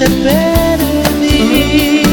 te perdí.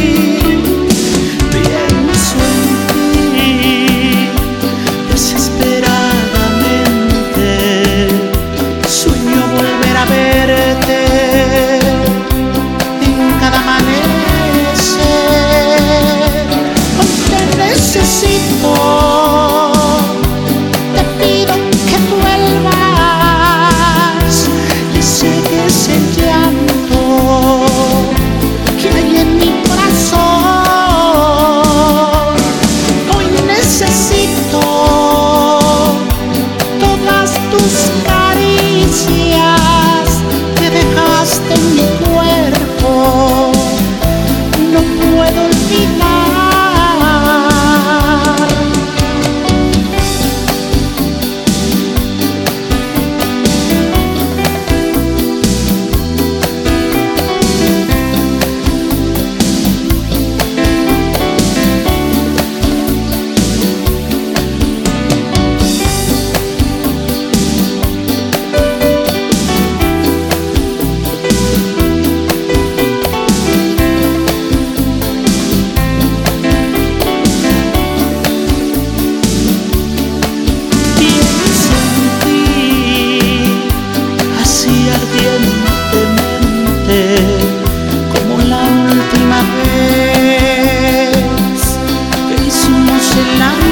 tonight.